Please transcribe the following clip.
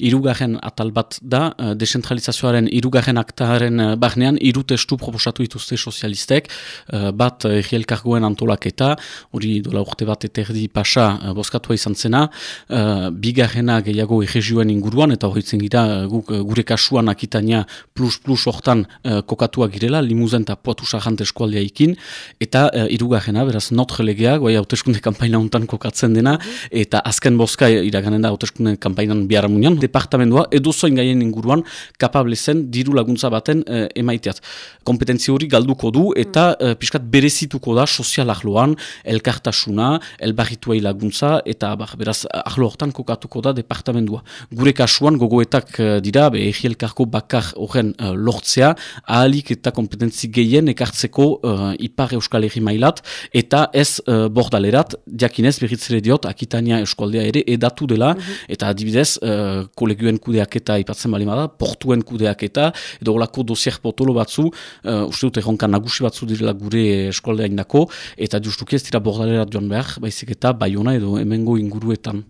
irugarren atal bat da, uh, desentralizazioaren irugarren aktaren uh, barnean, iru testu proposatu dituzte sozialistek, uh, bat egielkargoen antolaketa, hori dola urte bat eterdi pasa boskatua izan zena, bigarrena gehiago egizioen inguruan, eta horitzen gira uh, gure kasuan akitania plus-plus hortan kokatua girela, limuzen eta poatu sarrant eskualdea ikin, eta irugarrena, beraz, notre legea, guai hauteskunde kampaina hontan kokatzen dena, eta azken boska iraganen da hauteskunde kampainan biara munian, departamendua edo zoin gaien inguruan kapable zen diru laguntza baten uh, emaiteat. Kompetentzi hori galduko du eta uh, pixkat berezituko da sozial ahloan, elkartasuna, elbarrituai laguntza, eta bah, beraz ahlo hortan kokatuko da departamendua. Gure kasuan gogoetak uh, dira, be, egielkarko bakar horren uh, lortzea, ahalik eta kompetentzi gehien ekartzeko uh, ipar euskal egi mailat, eta ez uh, bordalerat, diakinez berritzere diot, akitania euskaldea ere edatu dela, mhm. eta adibidez, kolegioen kudeak eta ipatzen bali da, portuen kudeak eta, edo olako dosier potolo batzu, uh, uste dut erronka nagusi batzu direla gure eskoldea indako, eta justuki ez dira bordalera joan behar, baizik eta baiona edo hemengo inguruetan.